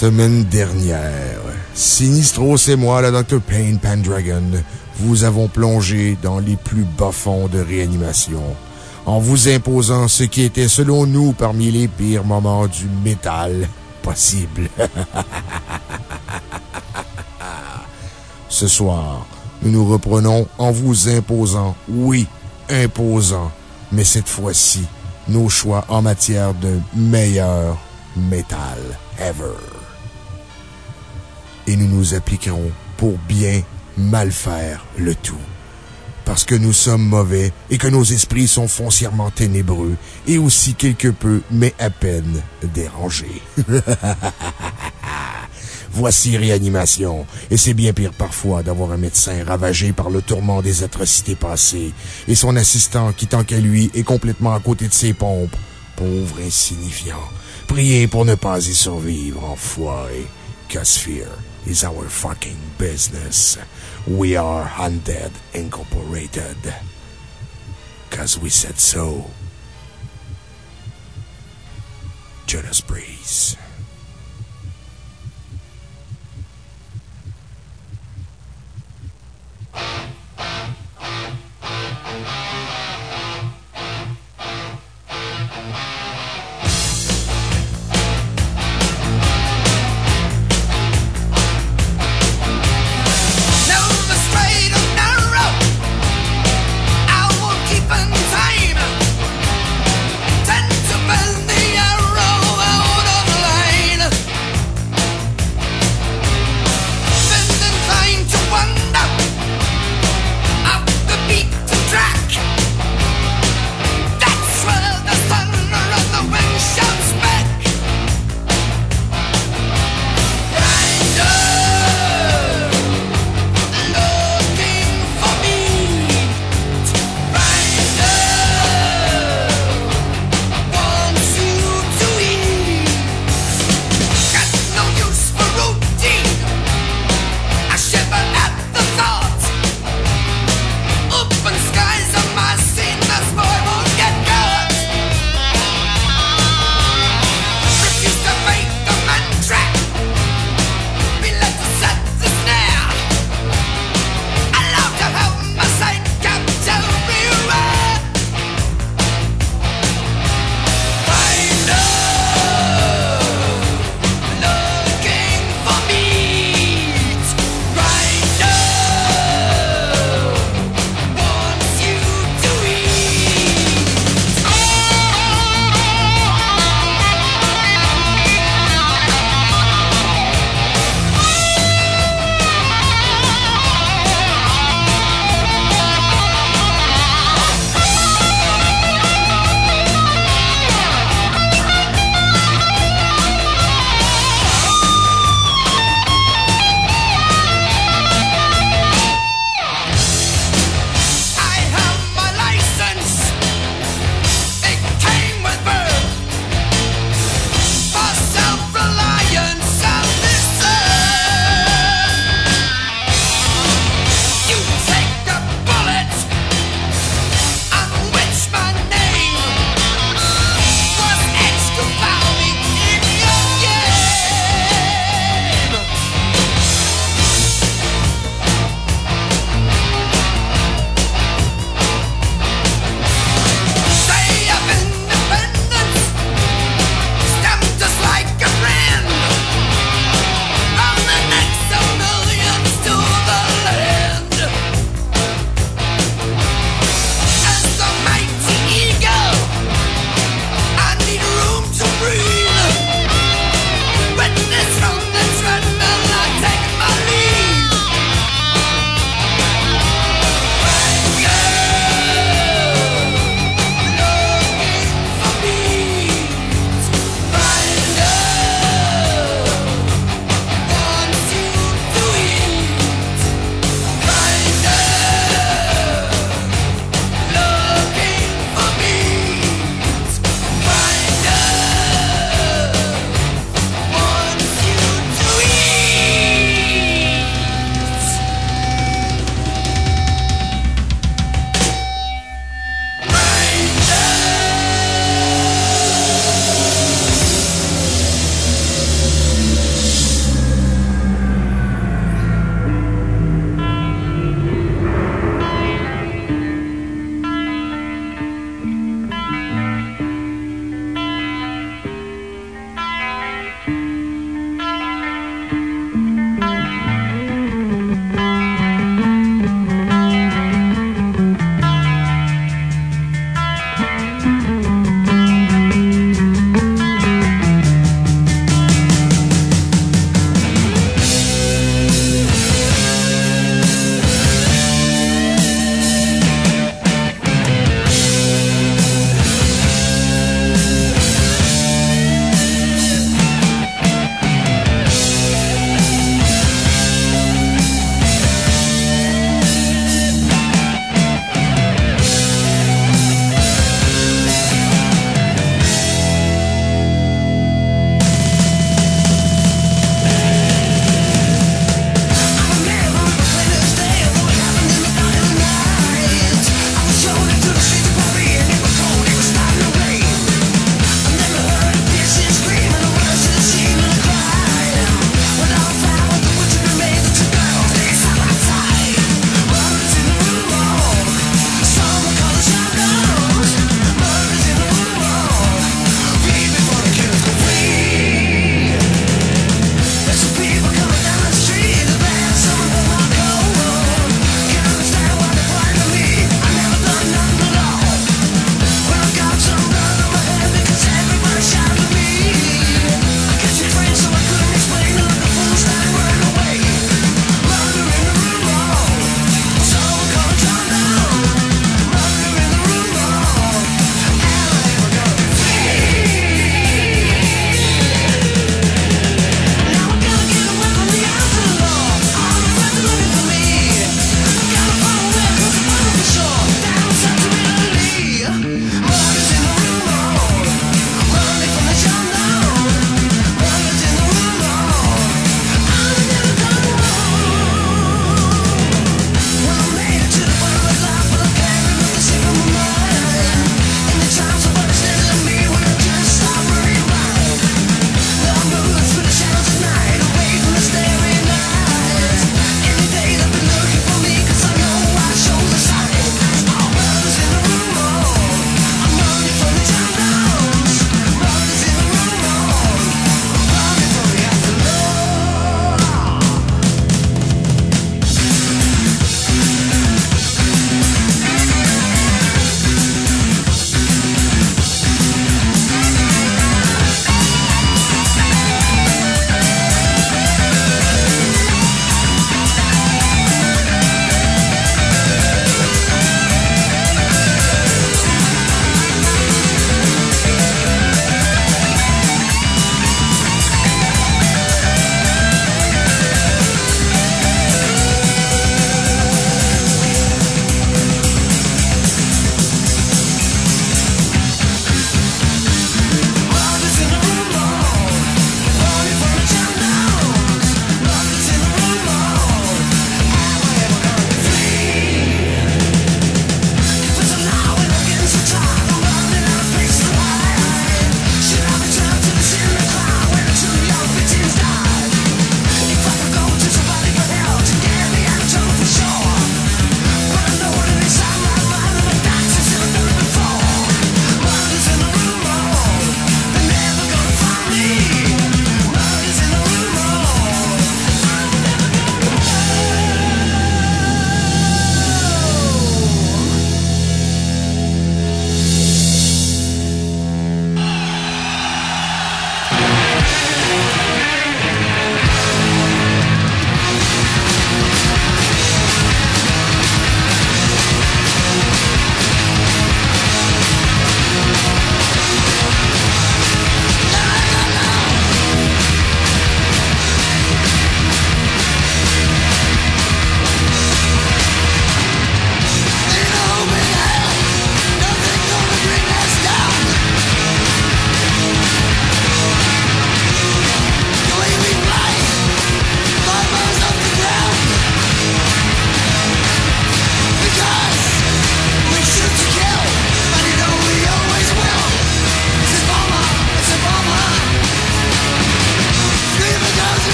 Semaine dernière, Sinistros et moi, la Dr. Payne Pendragon, vous avons plongé dans les plus bas fonds de réanimation en vous imposant ce qui était selon nous parmi les pires moments du métal possible. Ce soir, nous nous reprenons en vous imposant, oui, imposant, mais cette fois-ci, nos choix en matière de meilleur metal ever. Nous appliquerons pour bien mal faire le tout. Parce que nous sommes mauvais et que nos esprits sont foncièrement ténébreux et aussi quelque peu, mais à peine, dérangés. Voici réanimation. Et c'est bien pire parfois d'avoir un médecin ravagé par le tourment des atrocités passées et son assistant qui, tant qu'à lui, est complètement à côté de ses pompes. Pauvre insignifiant. Priez pour ne pas y survivre, enfoiré. Cause is our fucking business. We are Undead Incorporated. Cause we said so. Jonas Breeze.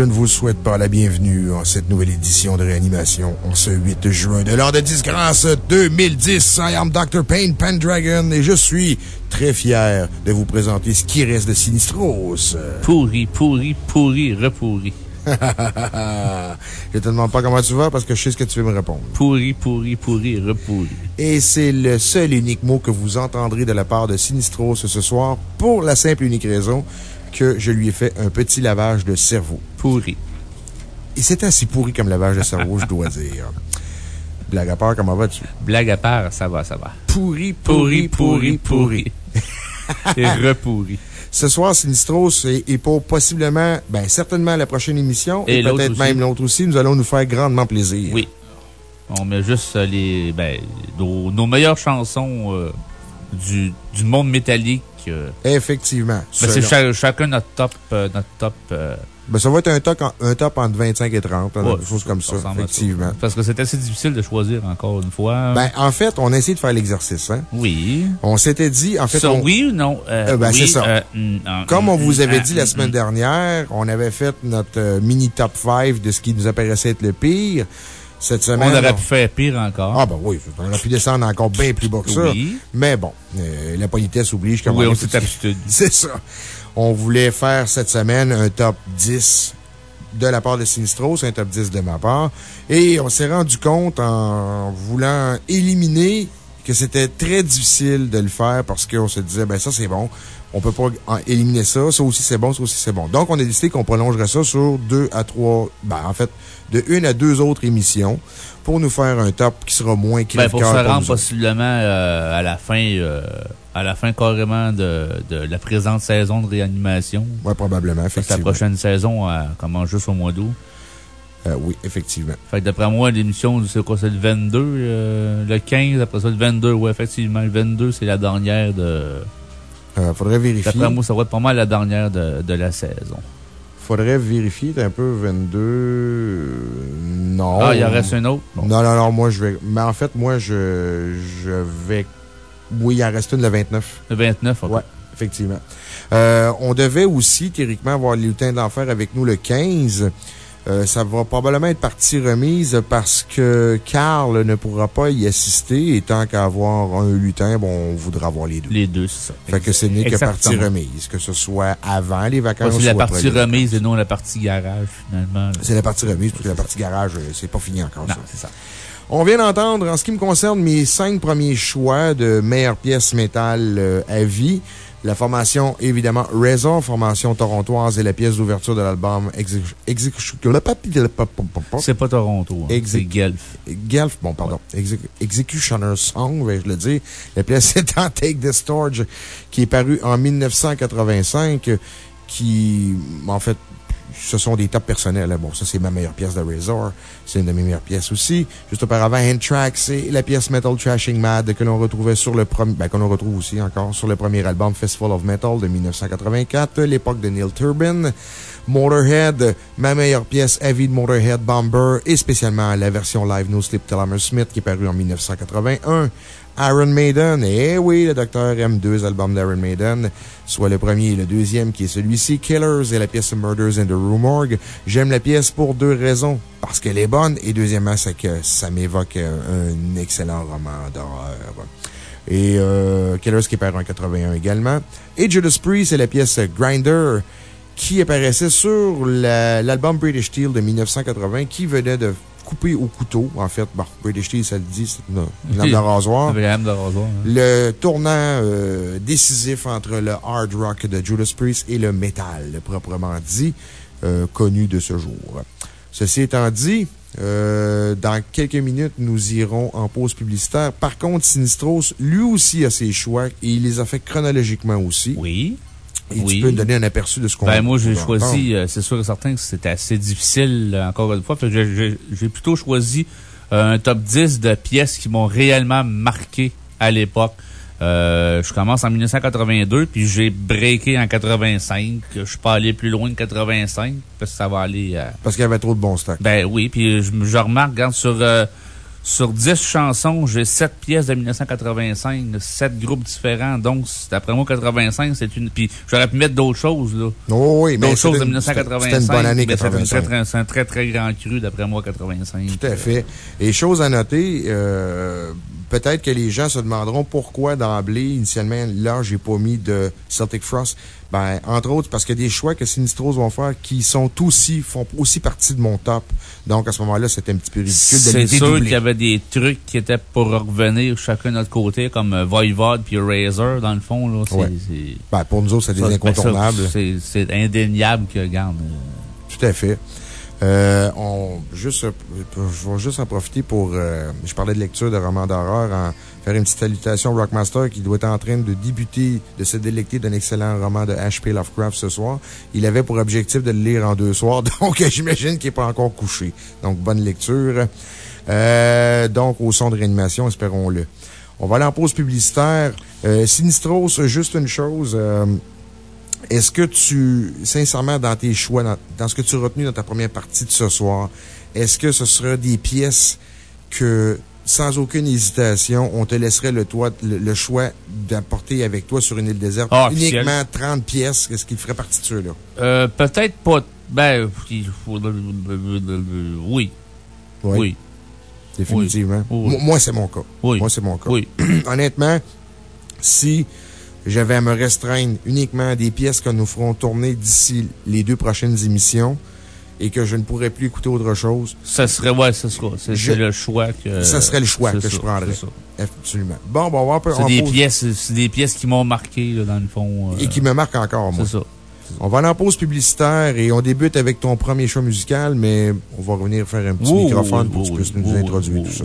Je ne vous souhaite pas la bienvenue en cette nouvelle édition de réanimation en ce 8 juin de l'an de disgrâce 2010. I am Dr. Payne Pendragon et je suis très fier de vous présenter ce qui reste de Sinistros. Pourri, pourri, pourri, repourri. je te demande pas comment tu vas parce que je sais ce que tu veux me répondre. Pourri, pourri, pourri, repourri. Et c'est le seul unique mot que vous entendrez de la part de Sinistros ce soir pour la simple et unique raison que je lui ai fait un petit lavage de cerveau. Pourri. Et c'était assez pourri comme lavage de cerveau, je dois dire. Blague à part, comment vas-tu? Blague à part, ça va, ça va. Pourri, pourri, pourri, pourri. Et repourri. Ce soir, Sinistros, et, et pour possiblement, ben, certainement la prochaine émission, et, peut-être même l'autre aussi, nous allons nous faire grandement plaisir. Oui. On met juste les, ben, nos, nos meilleures chansons euh, du, du monde métallique. Effectivement. Ben, c'est cha- chacun notre top, euh, notre top. euh, Ben, ça va être un top, en- un top entre 25 et 30, ouais, des choses comme ça, à effectivement. Parce que c'est assez difficile de choisir encore une fois. Ben, en fait, on a essayé de faire l'exercice, hein. oui. On s'était dit, en fait, Ça, on- oui ou non? Euh, Euh, ben, oui, c'est ça. euh, Comme on vous avait dit la semaine dernière, on avait fait notre mini top 5 de ce qui nous apparaissait être le pire. Cette On aurait pu faire pire encore. Ah, ben oui, on aurait pu descendre encore bien plus bas que ça. Oui. Mais bon, euh, la politesse oblige comme Oui, on est s'est abstenu. C'est ça. On voulait faire cette semaine un top 10 de la part de Sinistros, un top 10 de ma part. Et on s'est rendu compte en voulant éliminer que c'était très difficile de le faire parce qu'on se disait, ben ça c'est bon. On peut pas éliminer ça. Ça aussi c'est bon, ça aussi c'est bon. Donc on a décidé qu'on prolongerait ça sur deux à trois, ben en fait, de une à deux autres émissions pour nous faire un top qui sera moins Ben, pour se rendre possiblement euh, à la fin, euh, à la fin carrément de, de la présente saison de réanimation. Ouais, probablement, Parce que la effectivement. prochaine saison euh, commence juste au mois d'août. Euh, oui, effectivement. Fait que d'après moi, l'émission, c'est quoi? C'est le 22, euh, le 15, après ça, le 22. Oui, effectivement, le 22, c'est la dernière de. Euh, faudrait vérifier. D'après moi, ça va être pas mal la dernière de, de la saison. Faudrait vérifier, t'es un peu 22. euh, Non. Ah, il en reste un autre? Bon. Non, non, non, moi, je vais. Mais en fait, moi, je, je vais. Oui, il en reste une le 29. Le 29, ok. Ouais, effectivement. On devait aussi, théoriquement, avoir les lutins de l'enfer avec nous le 15. Euh, ça va probablement être partie remise parce que Carl ne pourra pas y assister et tant qu'à avoir un lutin, bon, on voudra avoir les deux. Les deux, c'est ça. Fait que ce n'est que partie remise, que ce soit avant les vacances C'est la après partie remise et non la partie garage, finalement. C'est la partie remise, parce que la partie garage, euh, c'est pas fini encore, Non, c'est ça. On vient d'entendre, en ce qui me concerne, mes cinq premiers choix de meilleures pièces métal euh, à vie. La formation, évidemment, Razor, formation torontoise et la pièce d'ouverture de l'album Execution. C'est pas Toronto, hein. C'est Guelph. Guelph, bon, pardon. Exec- Executioner's Song, vais-je le dire. La pièce étant Take the Storage, qui est parue en 1985, euh, qui, en fait, ce sont des tops personnels. hein. Bon, ça, c'est ma meilleure pièce de Razor. C'est une de mes meilleures pièces aussi. Juste auparavant, Hand Track, c'est la pièce Metal Trashing Mad que l'on retrouvait sur le premier, ben, qu'on retrouve aussi encore sur le premier album Festival of Metal de 1984, l'époque de Neil Turbin. Motorhead, ma meilleure pièce à vie de Motorhead Bomber et spécialement la version live No Sleep Till Smith qui est parue en 1981. Iron Maiden, eh oui, le docteur aime deux albums d'Iron Maiden, soit le premier et le deuxième qui est celui-ci, Killers et la pièce Murders in the Rue. J'aime la pièce pour deux raisons. Parce qu'elle est bonne et deuxièmement, c'est que ça m'évoque un, un excellent roman d'horreur. Et euh, Killers qui est paru en 81 également. Et Judas Priest, c'est la pièce Grinder qui apparaissait sur la- l'album British Steel de 1980 qui venait de couper au couteau. En fait, bon, British Steel, ça le dit, c'est une, une lame de rasoir. Lame de rasoir. hein. Le tournant euh, décisif entre le hard rock de Judas Priest et le metal, proprement dit, euh, connu de ce jour. Ceci étant dit, euh, dans quelques minutes, nous irons en pause publicitaire. Par contre, Sinistros, lui aussi a ses choix et il les a fait chronologiquement aussi. Oui. Et Oui. tu peux donner un aperçu de ce qu'on Ben, moi, j'ai choisi, euh, c'est sûr et certain que c'était assez difficile, euh, encore une fois. Que j'ai- plutôt choisi euh, un top 10 de pièces qui m'ont réellement marqué à l'époque. Euh, je commence en 1982, puis j'ai breaké en 85. Je suis pas allé plus loin de 85, parce que ça va aller... Parce qu'il y avait trop de bons stocks. ben oui, puis je, je remarque, regarde, sur, euh, Sur 10 chansons, j'ai 7 pièces de 1985, 7 groupes différents. Donc, d'après moi, 85, c'est une. Puis, j'aurais pu mettre d'autres choses, là. Oh, oui, mais D'autres choses de une- 1985. C'était une bonne année, mais c'est une 85. très, très- C'est un très, très grand cru, d'après moi, 85. Tout à fait. Et chose à noter, euh, peut-être que les gens se demanderont pourquoi d'emblée, initialement, là, j'ai pas mis de Celtic Frost. Ben, entre autres, parce qu'il y a des choix que Sinistros vont faire qui sont aussi, font aussi partie de mon top. Donc, à ce moment-là, c'était un petit peu ridicule de C'est sûr qu'il y avait des trucs qui étaient pour revenir chacun de notre côté, comme euh, Voivod puis Razor, dans le fond, là. Ouais. Ben, pour nous autres, c'est des ben, incontournables. C'est, indéniable que, regarde. euh, Tout à fait. Euh, on, juste, je vais juste en profiter pour, euh, je parlais de lecture de romans d'horreur, en faire une petite salutation Rockmaster qui doit être en train de débuter, de se délecter d'un excellent roman de H.P. Lovecraft ce soir. Il avait pour objectif de le lire en deux soirs, donc j'imagine qu'il n'est pas encore couché. Donc, bonne lecture. Euh, donc, au son de réanimation, espérons-le. On va aller en pause publicitaire. Euh, Sinistros, juste une chose. Est-ce que tu, sincèrement, dans tes choix, dans, dans ce que tu as retenu dans ta première partie de ce soir, est-ce que ce sera des pièces que, sans aucune hésitation, on te laisserait le, le, le choix d'apporter avec toi sur une île déserte? Ah, uniquement 30 pièces, qu'est-ce qui ferait partie de ceux-là? Euh, peut-être pas. Ben, oui. Oui. Définitivement. Oui. Moi, moi, c'est mon cas. Oui. Moi, c'est mon cas. Oui. Honnêtement, si j'avais à me restreindre uniquement à des pièces que nous ferons tourner d'ici les deux prochaines émissions et que je ne pourrais plus écouter autre chose, Ça serait, ouais, ce sera. C'est Je- le choix que. ça serait le choix que je ça, prendrais. c'est ça. Absolument. Bon, bon, on va voir un peu C'est des pause. pièces, c'est des pièces qui m'ont marqué, là, dans le fond. euh, Et qui me marquent encore, moi. C'est ça. On va aller en pause publicitaire et on débute avec ton premier choix musical, mais on va revenir faire un petit microphone oui, pour que tu puisses nous introduire tout ça.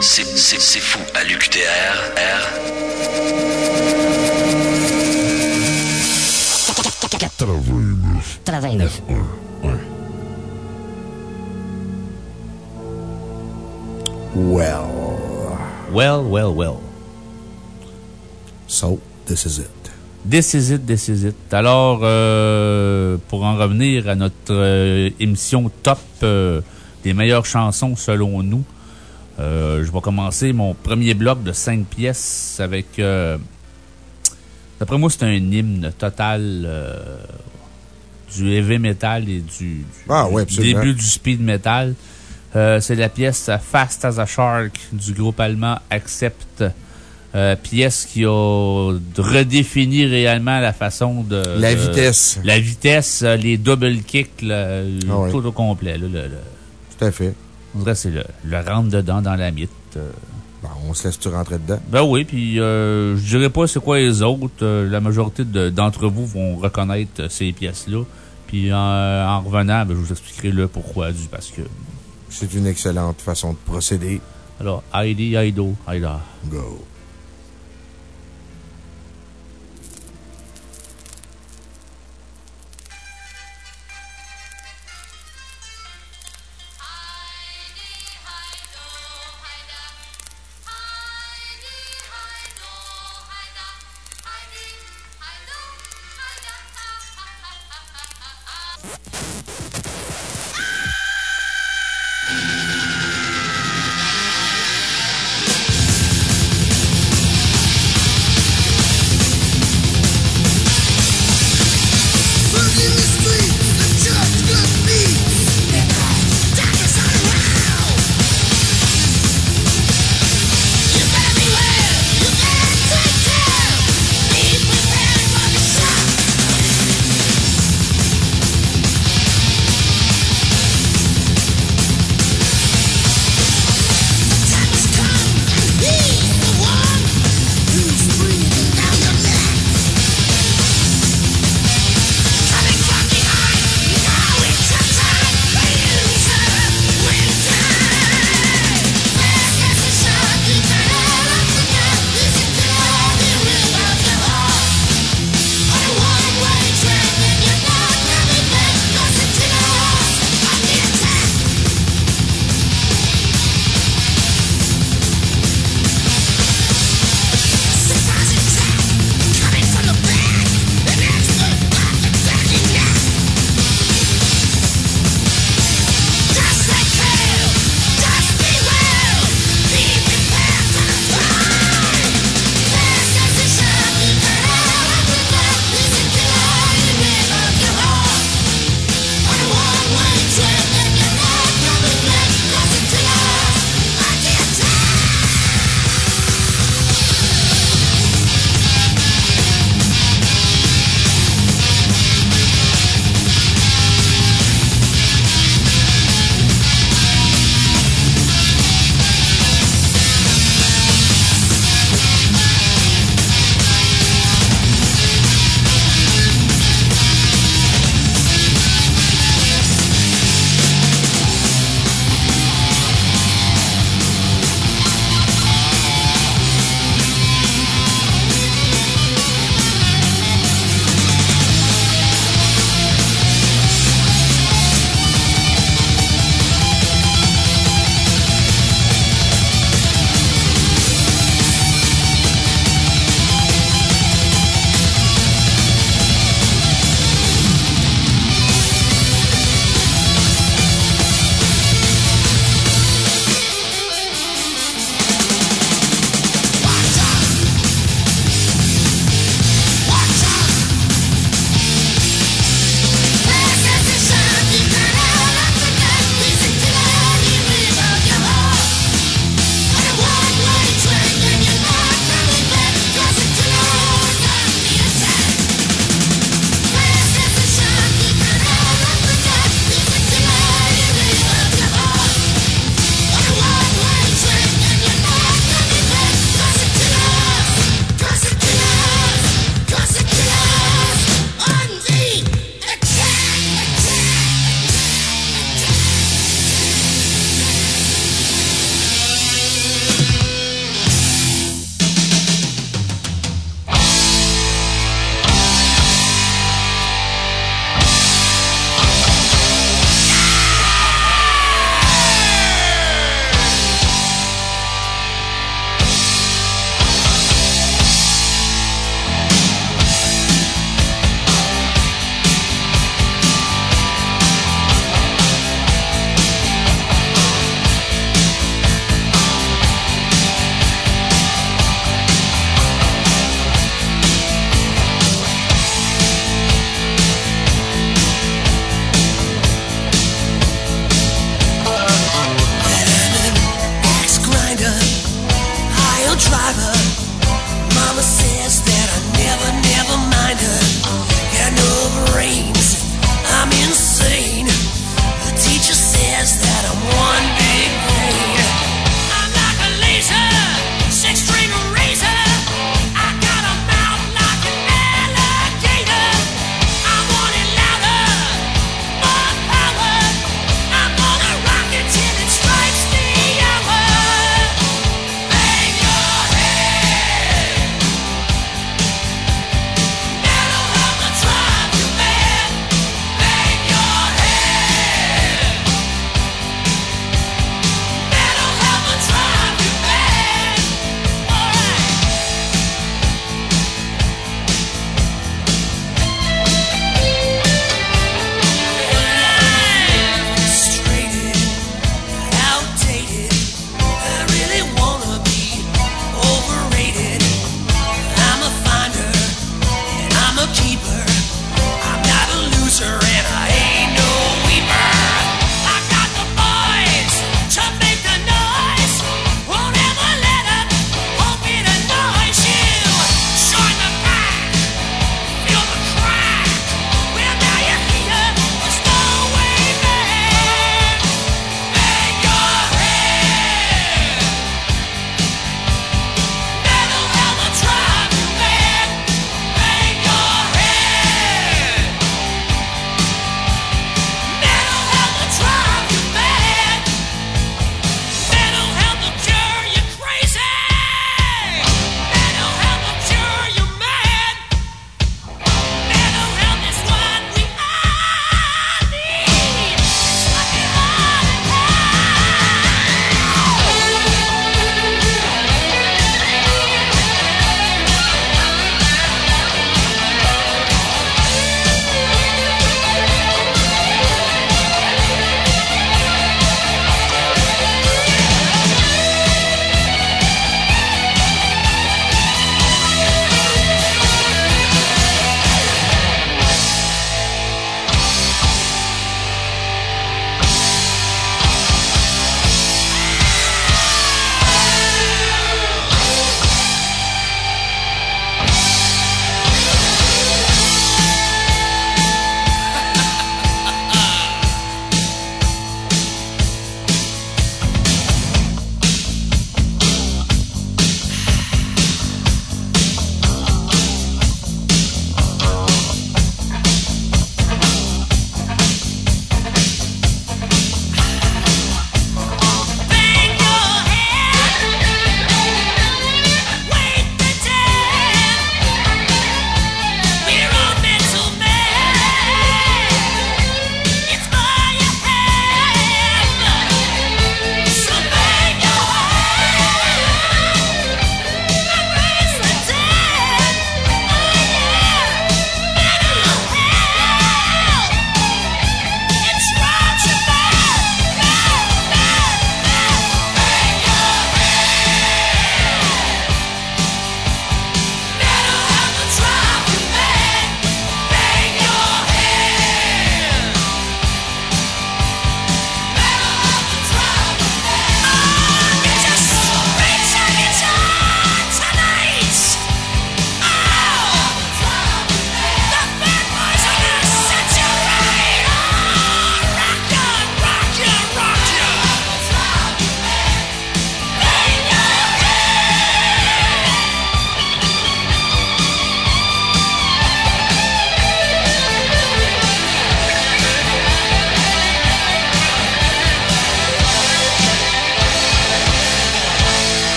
C'est, c'est, c'est fou à l'UQTR. R. 89. Well, Well, well, well. so, this is it. This is it, this is it. Alors, euh, pour en revenir à notre euh, émission top euh, des meilleures chansons selon nous, euh, je vais commencer mon premier bloc de cinq pièces avec... euh, D'après moi, c'est un hymne total euh, du heavy metal et du, du Ah ouais, début du speed metal. C'est la pièce Fast as a Shark du groupe allemand Accept pièce qui a redéfini réellement la façon de... La vitesse. La vitesse, les double kicks, le- Ah ouais. tout au complet. là, le- le- Tout à fait. Que c'est le, le rentre dedans dans la mythe. euh. Bon, on se laisse-tu rentrer dedans? Ben oui, puis euh, je dirais pas c'est quoi les autres. euh, la majorité de- d'entre vous vont reconnaître euh, ces pièces-là. Puis en, en revenant, ben, je vous expliquerai le pourquoi du parce que. C'est une excellente façon de procéder. Alors, Heidi, Heido, Haida. Go.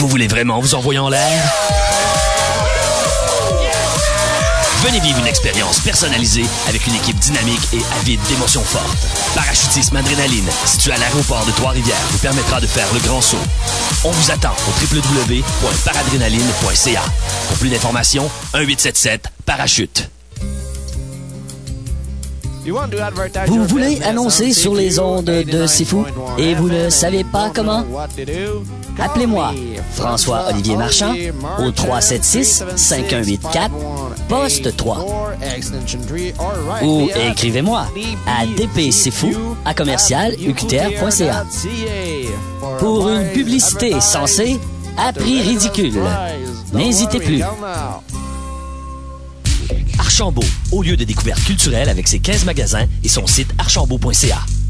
Vous voulez vraiment vous envoyer en l'air? Venez vivre une expérience personnalisée avec une équipe dynamique et avide d'émotions fortes. Parachutisme Adrénaline, situé à l'aéroport de Trois-Rivières, vous permettra de faire le grand saut. On vous attend au www.paradrénaline.ca. Pour plus d'informations, 1-877-Parachute. Vous voulez annoncer sur les ondes de Fou et vous ne savez pas comment? Appelez-moi François-Olivier Marchand au 376-5184, poste 3. Ou écrivez-moi à dpcfou à commercial uqtr.ca. Pour une publicité censée à prix ridicule. N'hésitez plus. Archambault, au lieu de découverte culturelle avec ses 15 magasins et son site archambault.ca.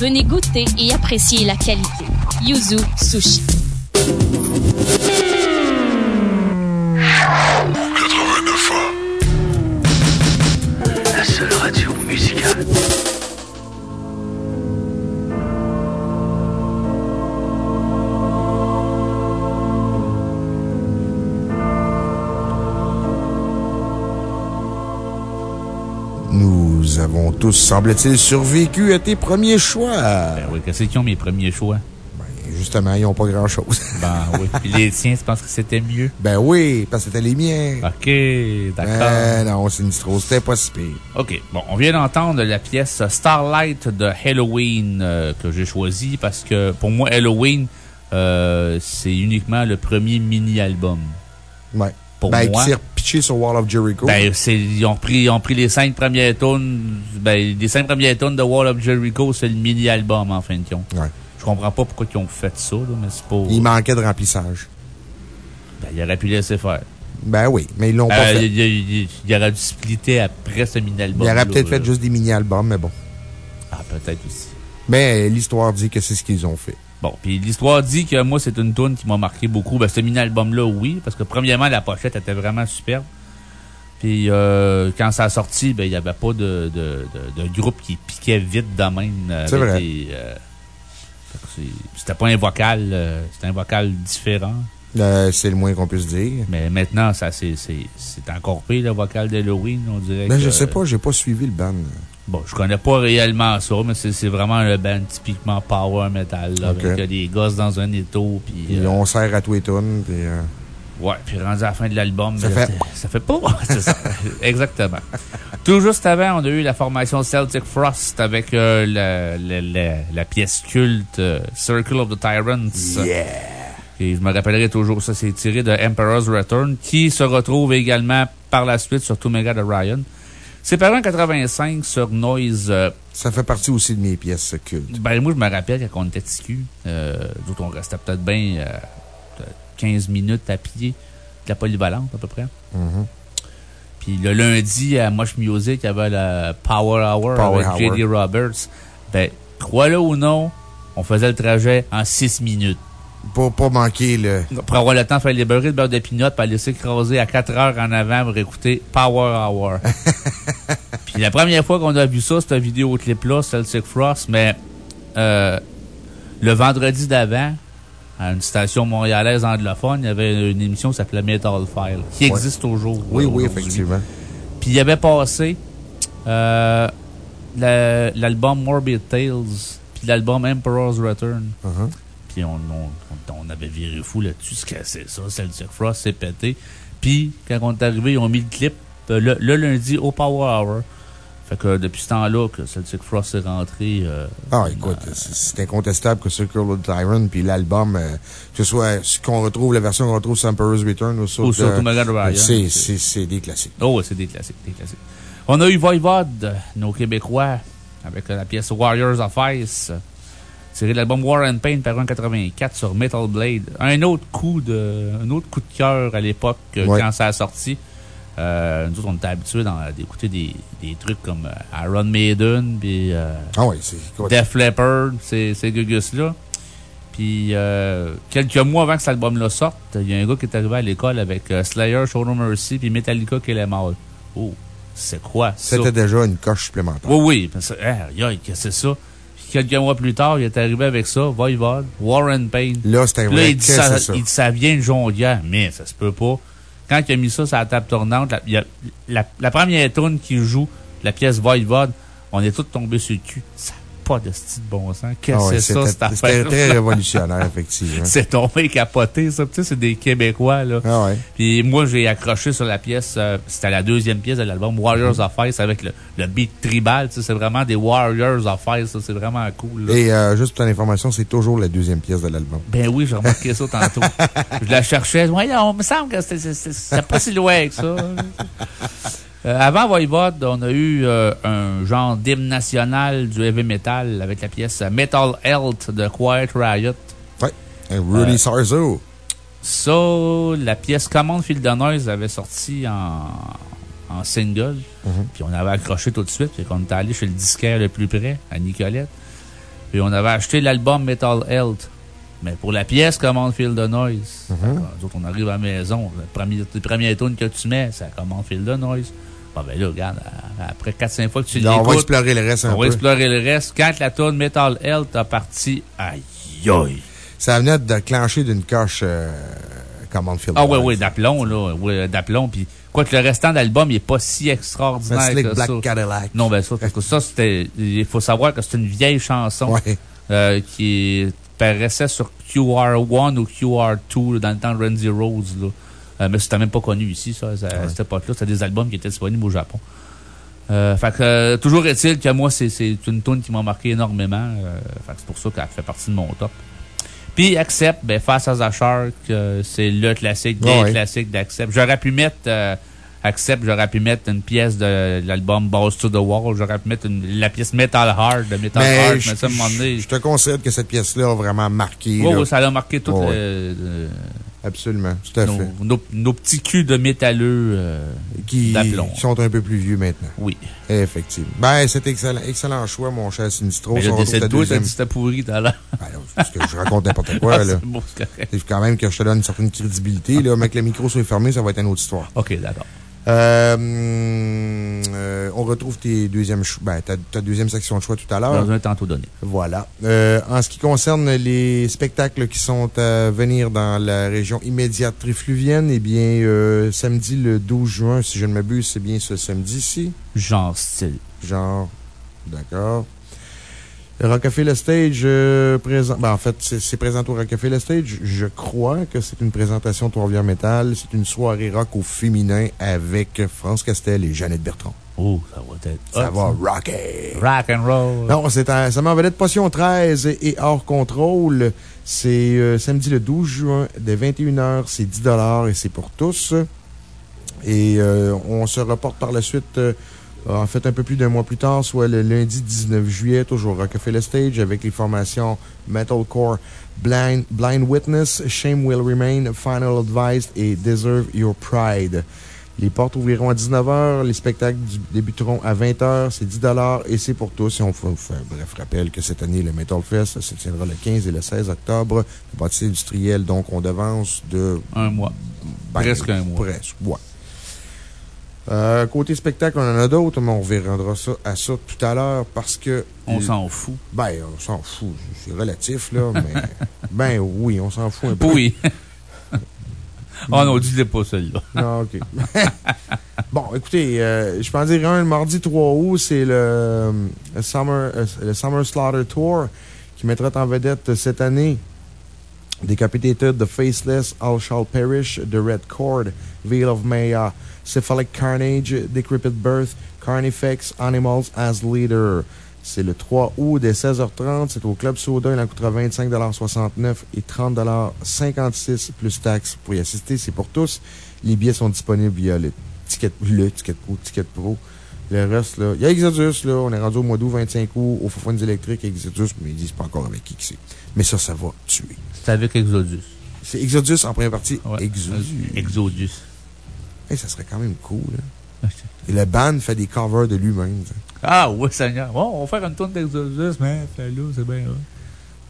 venez goûter et apprécier la qualité. Yuzu Sushi. Avons tous, semble-t-il, survécu à tes premiers choix. Ben oui, qu'est-ce qu'ils ont mes premiers choix? Ben, justement, ils n'ont pas grand-chose. Ben oui. Puis les tiens, tu penses que c'était mieux? ben oui, parce que c'était les miens. OK, d'accord. Ben non, Sinistro, c'était pas si pire. OK. Bon, on vient d'entendre la pièce Starlight de Halloween euh, que j'ai choisie parce que pour moi, Halloween, euh, c'est uniquement le premier mini-album. Ouais. Pour ben, moi. qui sur Wall of Jericho. Ben, ils ont pris, ils ont pris les cinq premières tunes, ben, les cinq premières tunes de Wall of Jericho, c'est le mini-album, en fin de compte. Ouais. Je comprends pas pourquoi ils ont fait ça, là, mais c'est pas. Il manquait de remplissage. Ben, il aurait pu laisser faire. Ben oui, mais ils l'ont pas Euh, fait. il, il- il- aurait dû splitter après ce mini-album. Il aurait peut-être là. fait juste des mini-albums, mais bon. Ah, peut-être aussi. Mais l'histoire dit que c'est ce qu'ils ont fait. Bon, puis l'histoire dit que moi, c'est une tune qui m'a marqué beaucoup. Ben, ce mini-album-là, oui, parce que premièrement, la pochette était vraiment superbe. Puis euh, quand ça a sorti, ben, il n'y avait pas de, de, de, de groupe qui piquait vite de même. euh, C'est vrai. euh, C'était pas un vocal, euh, c'était un vocal différent. C'est le moins qu'on puisse dire. Mais maintenant, ça c'est c'est- c'est encore pire, le vocal d'Halloween, on dirait. Ben, que- je sais pas, j'ai pas suivi le band. Bon, je connais pas réellement ça, mais c'est vraiment un band typiquement power metal, là, Ok. avec euh, des gosses dans un étau, puis... Euh, on sert à tous les tunes, puis euh, Ouais, puis rendu à la fin de l'album, Ça fait- ça fait pas. c'est ça. Exactement. Tout juste avant, on a eu la formation Celtic Frost avec euh, la, la, la, la pièce culte Circle of the Tyrants. Yeah! Et je me rappellerai toujours ça, c'est tiré de Emperor's Return, qui se retrouve également par la suite sur Tomega de Ryan. C'est paru en 85 sur Noise. euh, Ça fait partie aussi de mes pièces cultes. ben, moi, je me rappelle quand on était TQ, euh, nous autres, on restait peut-être bien euh, 15 minutes à pied de la polyvalente, à peu près. Mhm. Puis le lundi, à Mosh Music, il y avait le Power Hour Power avec. J.D. Roberts. Ben, crois-le ou non, on faisait le trajet en 6 minutes. Pour pas manquer le. Pour avoir le temps de faire les beurrer de beurre de pinot, puis laisser écraser à 4 heures en avant pour écouter Power Hour. puis la première fois qu'on a vu ça, cette vidéo clip-là, Celtic Frost, mais euh, le vendredi d'avant, à une station montréalaise anglophone, il y avait une émission qui s'appelait Metal File, qui Ouais. existe toujours. Oui, oui, effectivement. Puis il avait passé euh, la- l'album Morbid Tales, puis l'album Emperor's Return. Mhm. Puis on, on, on- avait viré fou là-dessus. Ce c'est ça, Celtic Frost, c'est pété. Puis quand on est arrivé, ils ont mis le clip euh, le, le lundi au Power Hour. Fait que depuis ce temps-là que Celtic Frost est rentré. Euh, ah, écoute, c'est incontestable que Circle of Tyrant puis l'album, euh, que ce soit qu'on retrouve, la version qu'on retrouve sur Emperor's Return ou sur. Ou sur euh, C'est des classiques. Oh, c'est des classiques, des classiques. On a eu Voivod, nos Québécois, avec la pièce Warriors of Ice. Tiré de l'album War and Pain par 84 sur Metal Blade. Un autre coup de, un autre coup de cœur à l'époque quand ça a sorti. Euh, nous autres, on était habitués d'écouter des, des, trucs comme euh, Iron Maiden, puis euh, ah oui, Def Leppard, ces, ces gugus-là. Puis, quelques mois avant que cet album-là sorte, il y a un gars qui est arrivé à l'école avec Slayer, Show No Mercy, puis Metallica, Kill Em All. Oh, c'est quoi ça? C'était déjà une coche supplémentaire. Oui, oui. Hey, qu'est-ce que c'est ça? Quelques mois plus tard, il est arrivé avec ça, Voivod, Warren Payne. Là, c'était vrai. il dit ça, il dit ça vient de Jondière, mais ça se peut pas quand il a mis ça sur la table tournante, la, la, première tourne qui joue, la pièce Voivode, on est tous tombés sur le cul. Ça pas de style bon sens. Qu'est-ce que ah c'est ça, cette affaire? C'était très révolutionnaire, effectivement. c'est tombé capoté, ça. Tu sais, c'est des Québécois, là. Ah ouais. Puis moi, j'ai accroché sur la pièce, euh, c'était la deuxième pièce de l'album, Warriors of Ice, avec le, le beat tribal. Tu sais, c'est vraiment des Warriors of Ice, C'est vraiment cool, Et euh, juste pour ton information, c'est toujours la deuxième pièce de l'album. Ben oui, j'ai remarqué ça tantôt. Je la cherchais. Voyons, on me semble que c'est pas si loin que ça. Euh, avant Voivode, on a eu euh, un genre d'hymne national du heavy metal avec la pièce Metal Health de Quiet Riot. Oui, et Rudy euh, Sarzo. Ça, la pièce Command Field of Noise avait sorti en, en single. Mhm. Puis on avait accroché tout de suite. Puis on était allé chez le disquaire le plus près, à Nicolette. Puis on avait acheté l'album Metal Health. Mais pour la pièce Command Field of Noise, nous autres, on arrive à la maison. Le premier, le premier tune que tu mets, c'est Command Field of Noise. Bon, ben là, regarde, après 4-5 fois que tu l'écoutes. On va explorer le reste un peu. On va explorer le reste. Quand la tune Metal Health a parti, aïe, aïe. Ça venait de clencher d'une coche, euh, Command Field. Ah, oui, oui, d'aplomb, là. Oui, d'aplomb. Puis, quoi que le restant d'album n'est pas si extraordinaire. Slick que Black ça. Cadillac. Non, ben ça, parce que ça, c'était, il faut savoir que c'est une vieille chanson. Euh, qui paraissait sur QR1 ou QR2 dans le temps de Randy Rose, là. Euh, mais c'était même pas connu ici, ça, à cette époque-là. C'était des albums qui étaient disponibles au Japon. Euh, fait que, euh, toujours est-il que moi, c'est une tune qui m'a marqué énormément. fait que c'est pour ça qu'elle fait partie de mon top. Puis Accept, ben, Face as a Shark, c'est le classique, des classiques d'Accept. J'aurais pu mettre Accept, j'aurais pu mettre une pièce de l'album Balls to the Wall, j'aurais pu mettre la pièce Metal Hard de Metal Hard, mais ça, Je te concède que cette pièce-là a vraiment marqué. Oui, ça a marqué tout le, Absolument, tout à nos, fait. Nos, petits culs de métalleux euh, qui, sont un peu plus vieux maintenant. Oui. Effectivement. Ben, c'est excellent, excellent choix, mon cher Sinistro. Mais le décès de toi, t'as dit c'était pourri tout à l'heure. Ben, parce que je raconte n'importe quoi, ah, là. C'est quand même que je te donne une certaine crédibilité, là. Mais que le micro soit fermé, ça va être une autre histoire. OK, d'accord. Euh, euh, on retrouve tes deuxièmes ben, ta, ta, deuxième section de choix tout à l'heure. Dans un tantôt donné. Voilà. Euh, en ce qui concerne les spectacles qui sont à venir dans la région immédiate trifluvienne, eh bien, samedi le 12 juin, si je ne m'abuse, c'est bien ce samedi-ci. Genre style. Genre. D'accord. Rockefeller Stage, euh, présent, ben, en fait, c'est présenté au Rockefeller Stage. Je crois que c'est une présentation de Trois-Rivières Metal. C'est une soirée rock au féminin avec France Castel et Jeannette Bertrand. Oh, ça va être. Ça va rocker. Rock and roll. Non, c'est un, ça m'en de Potion 13 et hors contrôle. C'est euh, samedi le 12 juin, dès 21h. C'est 10 et c'est pour tous. Et euh, on se reporte par la suite en fait, un peu plus d'un mois plus tard, soit le lundi 19 juillet, toujours Rockefeller Stage, avec les formations Metalcore, Blind, Blind Witness, Shame Will Remain, Final Advice et Deserve Your Pride. Les portes ouvriront à 19h, les spectacles débuteront à 20h, c'est 10 et c'est pour tous. Et on fait bref rappel que cette année, le Metal Fest se tiendra le 15 et le 16 octobre. Le bâtiment industriel, donc on devance de. Un mois. Ben, presque un mois. Presque, ouais. Euh, côté spectacle, on en a d'autres, mais on reviendra ça, à ça tout à l'heure parce que. On s'en fout. Ben, on s'en fout. C'est relatif, là, mais. ben oui, on s'en fout un peu. Oui. oh non, dis pas celui-là. Non, OK. bon, écoutez, euh, je peux en dire un, le mardi 3 août, c'est le, Summer, euh, le Summer Slaughter Tour qui mettra en vedette cette année Decapitated, The Faceless, All Shall Perish, The Red Cord, Veil of Maya, Cephalic Carnage, Decrepit Birth, Carnifex, Animals as Leader. C'est le 3 août dès 16h30. C'est au Club Soda. Il en coûtera 25,69 et 30,56 plus taxes pour y assister. C'est pour tous. Les billets sont disponibles via le Ticket, le Ticket Pro, Ticket Pro. Le reste, là. Il y a Exodus, là. On est rendu au mois d'août, 25 août, au Fofons électriques, Exodus, mais ils disent pas encore avec qui c'est. Mais ça, ça va tuer. C'est avec Exodus. C'est Exodus en première partie. Ouais. Exodus. Exodus. Hey, ça serait quand même cool, hein. Et le band fait des covers de lui-même. Ah, ouais, Seigneur. Bon, on va faire une tourne d'Exodus, mais fais-le, c'est bien, là.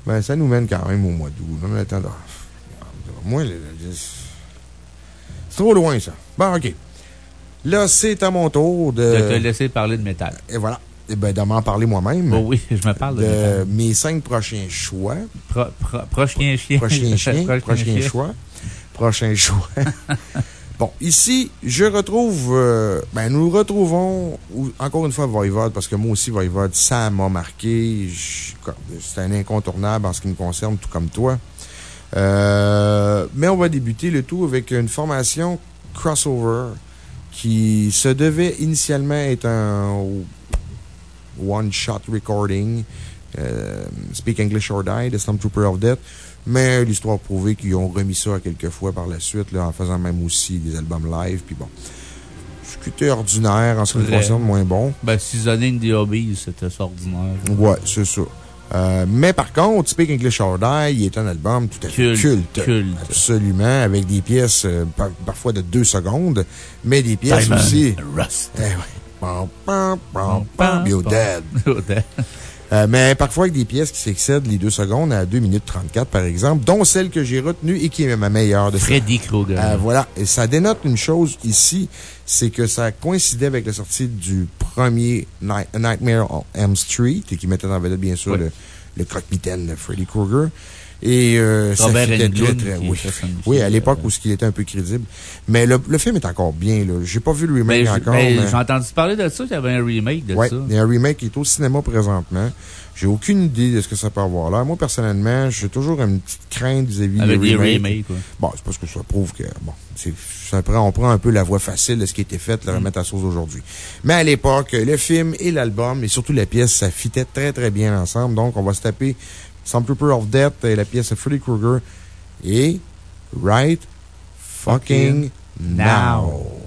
Ben, ça nous mène quand même au mois d'août. On a le temps de- Moi, c'est trop loin, ça. Bon, OK. Là, c'est à mon tour de. De te laisser parler de métal. Et voilà. Et ben, de m'en parler moi-même. Oh oui, je me parle de mes cinq prochains choix. Pro, pro, prochain chien. Prochain chien. Prochain choix. Prochain choix. bon, ici, je retrouve. euh, ben, nous retrouvons, ou- encore une fois, Voivode, parce que moi aussi, Voivode, ça m'a marqué. C'est un incontournable en ce qui me concerne, tout comme toi. Euh, mais on va débuter le tout avec une formation crossover qui se devait initialement être un one-shot recording. euh, Speak English or Die, The Stormtrooper of Death. Mais l'histoire a prouvé qu'ils ont remis ça quelques fois par la suite, là, en faisant même aussi des albums live. Puis bon, ce qui était ordinaire en ce qui me concerne, moins bon. Ben, Seasoning the Hobbies, c'était ça ordinaire. Ouais, c'est ça. Euh, mais par contre, Speak English or Die, il est un album tout à fait Culte, culte. culte. Absolument, avec des pièces euh, par- parfois de deux secondes, mais des pièces Diamond aussi. Rust. Eh ouais. Pam, pam, pam, pam, You're dead. You're dead. Euh, mais parfois avec des pièces qui s'excèdent les deux secondes à 2 minutes 34, par exemple, dont celle que j'ai retenue et qui est ma meilleure de. Freddy Krueger. Euh, voilà. Et ça dénote une chose ici, c'est que ça coïncidait avec la sortie du premier Night- Nightmare on Elm Street, et qui mettait en vedette, bien sûr, le, le croque-mitaine de Freddy Krueger. Et euh, ça Robert fitait Englund très, très, qui oui. était Oui, à l'époque où il était un peu crédible. Mais le, le film est encore bien, là. J'ai pas vu le remake Ben, j- encore. ben, mais- J'ai entendu parler de ça, qu'il y avait un remake de Ouais, ça. il y a un remake qui est au cinéma présentement. J'ai aucune idée de ce que ça peut avoir là. Moi, personnellement, j'ai toujours une petite crainte vis-à-vis Avec des remakes. ouais. Bon, c'est parce que ça prouve que, bon, c'est, ça prend, on prend un peu la voie facile de ce qui a été fait, Mm. le remettre à sauce aujourd'hui. Mais à l'époque, le film et l'album, et surtout la pièce, ça fitait très, très bien ensemble. Donc, on va se taper Stormtrooper of Death et la pièce Freddy Krueger et Right Fucking Now. Now.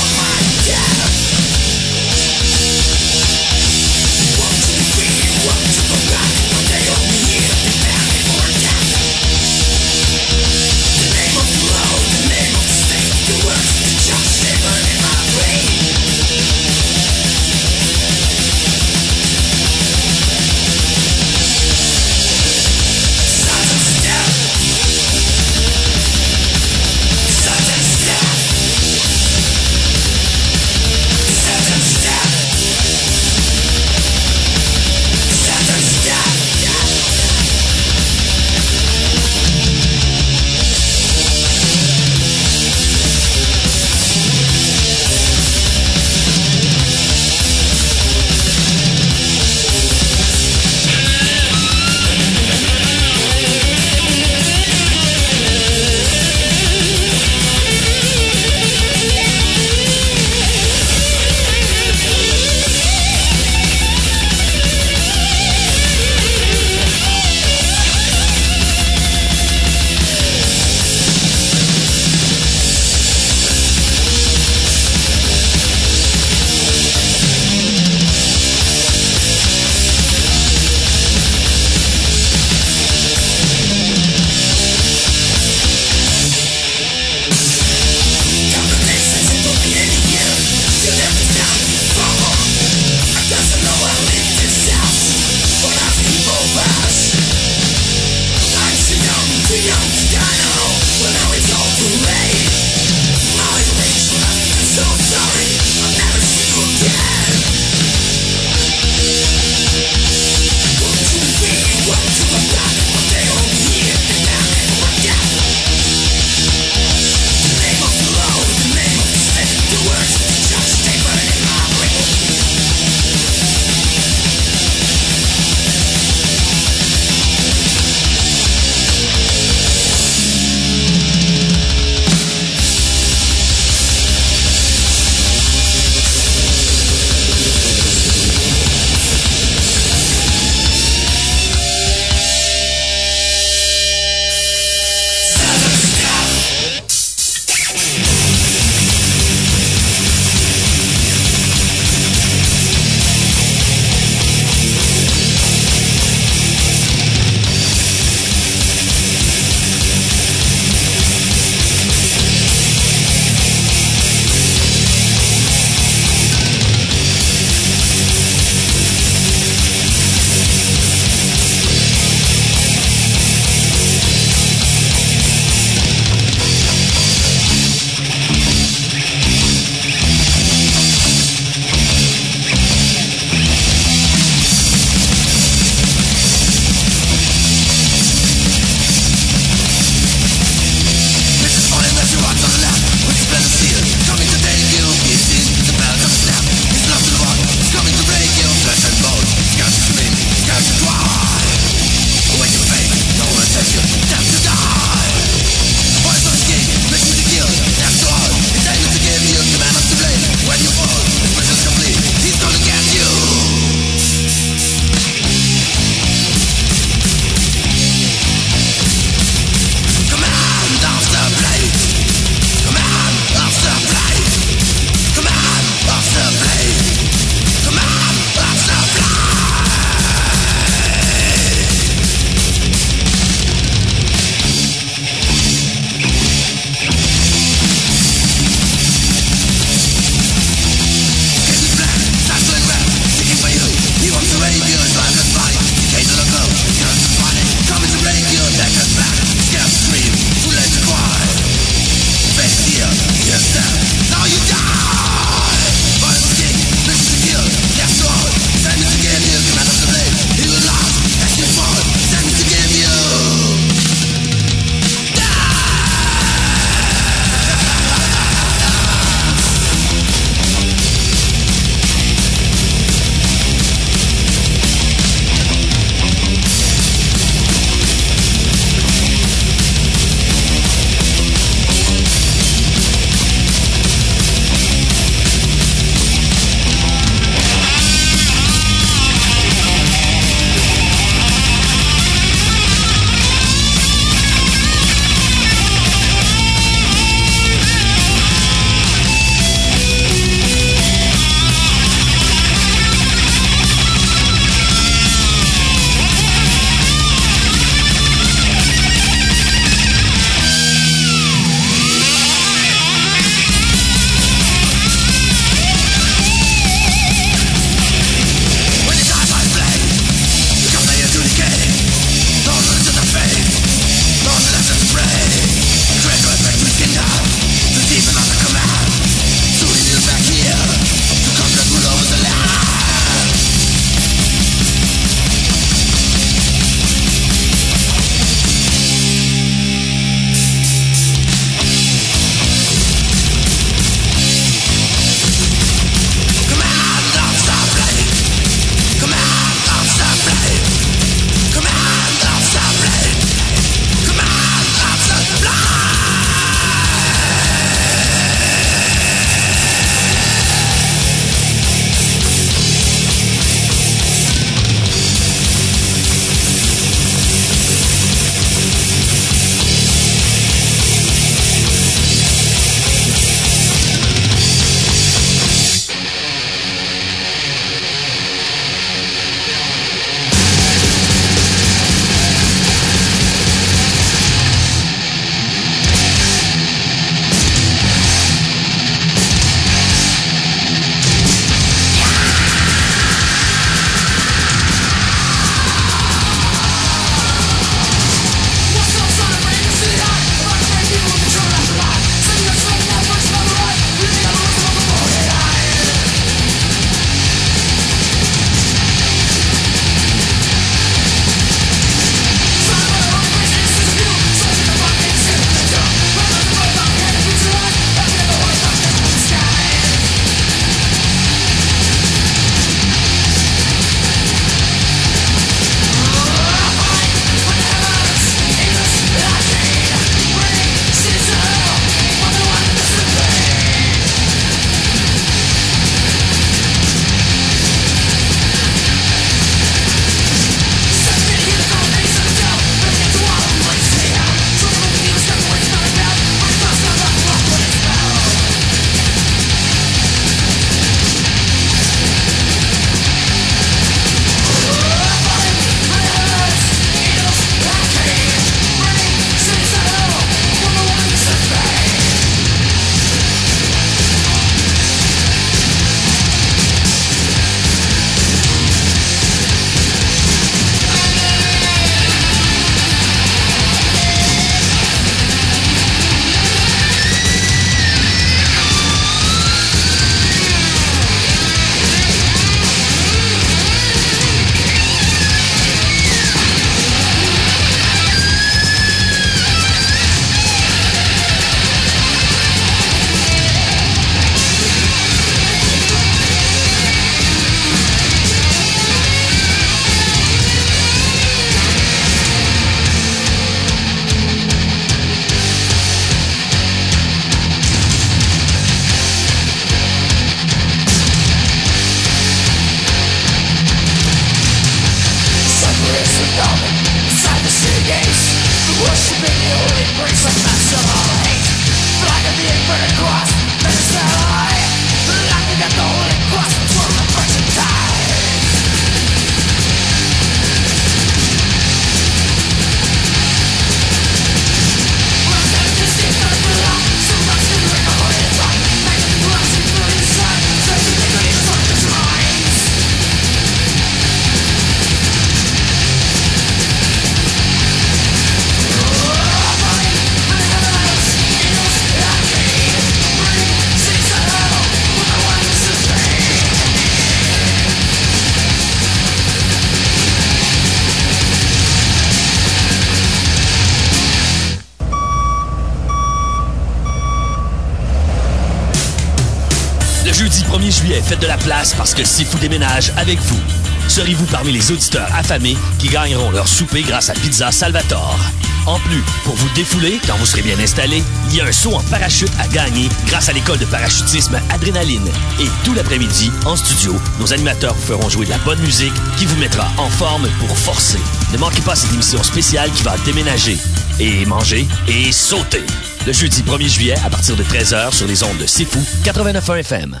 Place parce que Sifu déménage avec vous. Serez-vous parmi les auditeurs affamés qui gagneront leur souper grâce à Pizza Salvatore? En plus, pour vous défouler quand vous serez bien installé, il y a un saut en parachute à gagner grâce à l'école de parachutisme Adrénaline. Et tout l'après-midi, en studio, nos animateurs vous feront jouer de la bonne musique qui vous mettra en forme pour forcer. Ne manquez pas cette émission spéciale qui va déménager et manger et sauter. Le jeudi 1er juillet à partir de 13h sur les ondes de C'est Fou 89.1 FM.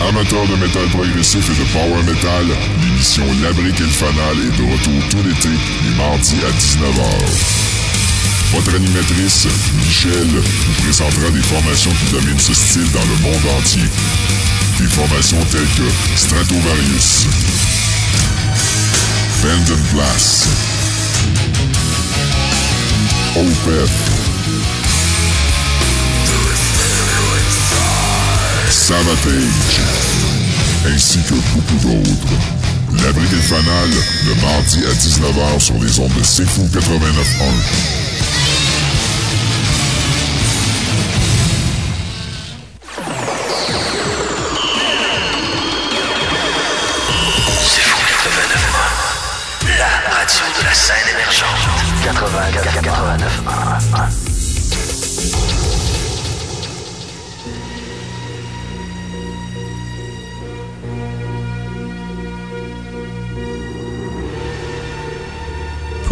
Amateurs de métal progressif et de power metal, l'émission La Brique et le Fanal est de retour tout l'été, les mardis à 19h. Votre animatrice, Michel, vous présentera des formations qui dominent ce style dans le monde entier. Des formations telles que Stratovarius, Band Blast, Opeth, Savatage, ainsi que beaucoup d'autres. L'abri des fanales, le mardi à 19h sur les ondes de Fou 89.1. La radio de la scène émergente. 89.1.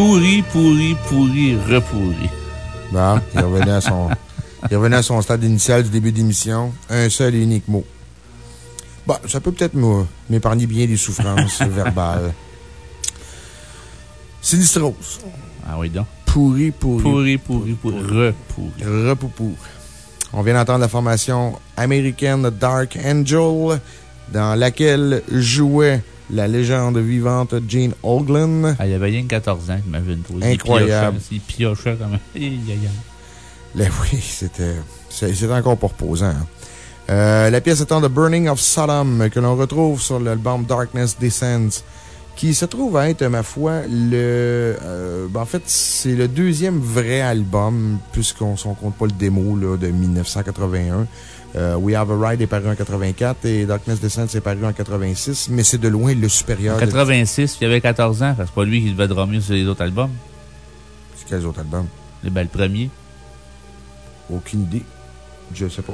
Pourri, pourri, pourri, repourri. Bon, il revenait à son, il revenait à son stade initial du début d'émission. Un seul et unique mot. Bon, ça peut peut-être m'épargner bien des souffrances verbales. Sinistrose. Ah oui, donc. Pourri, pourri. Pourri, pourri, pourri, repourri. Repoupou. On vient d'entendre la formation américaine Dark Angel, dans laquelle jouait la légende vivante Gene Oglen. Ah, il avait rien que 14 ans, imagine-toi. Il Incroyable. Il. Aïe, aïe, aïe. Là, oui, c'était, c'est- encore pas reposant. hein. Euh, la pièce étant The Burning of Sodom, que l'on retrouve sur l'album Darkness Descends, qui se trouve à être, ma foi, le, euh, ben, en fait, c'est le deuxième vrai album, puisqu'on ne compte pas le démo, là, de 1981. Euh, We Have a Ride est paru en 84 et Darkness Descends est paru en 86, mais c'est de loin le supérieur. En de- 86, il avait 14 ans. C'est pas lui qui devait drummer sur les autres albums. C'est quels autres albums? Le, ben, le premier. Aucune idée. Je sais pas.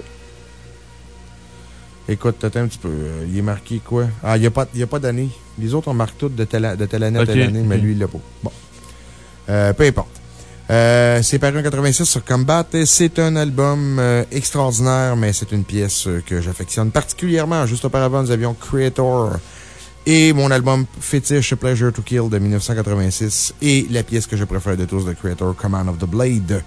Écoute, attends un petit peu. euh, il est marqué quoi? Ah, il n'y a pas, il y a pas d'année. Les autres, on marque toutes de telle, a- de telle année à Ok, telle année, mais ok. lui, il l'a pas. Bon. Euh, peu importe. Euh, c'est paru en 86 sur Combat. C'est un album euh, extraordinaire, mais c'est une pièce que j'affectionne particulièrement. Juste auparavant, nous avions Creator et mon album fétiche Pleasure to Kill de 1986 et la pièce que je préfère de tous de Creator, Command of the Blade.